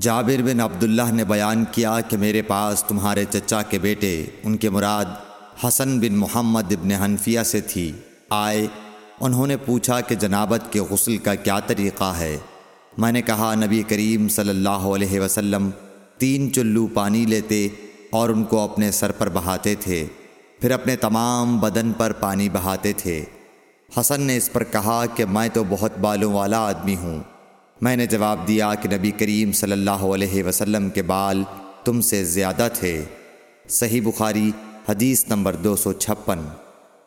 جابر بن عبداللہ نے بیان کیا کہ میرے پاس تمہارے چچا کے بیٹے، ان کے مراد حسن بن محمد ابن حنفیہ سے تھی۔ آئے، انہوں نے پوچھا کہ جنابت کے غسل کا کیا طریقہ ہے۔ میں نے کہا، نبی کریم صلی اللہ علیہ وسلم تین چلو پانی لیتے اور ان کو اپنے سر پر بہاتے تھے۔ پھر اپنے تمام بدن پر پانی بہاتے تھے۔ حسن نے اس پر کہا کہ میں تو بہت بالوں والا آدمی ہوں۔ میں نے جواب دیا کہ نبی کریم صلی اللہ علیہ وسلم کے بال تم سے زیادہ